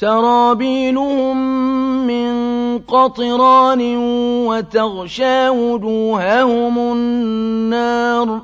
سرابيلهم من قطران وتغشى وجوههم النار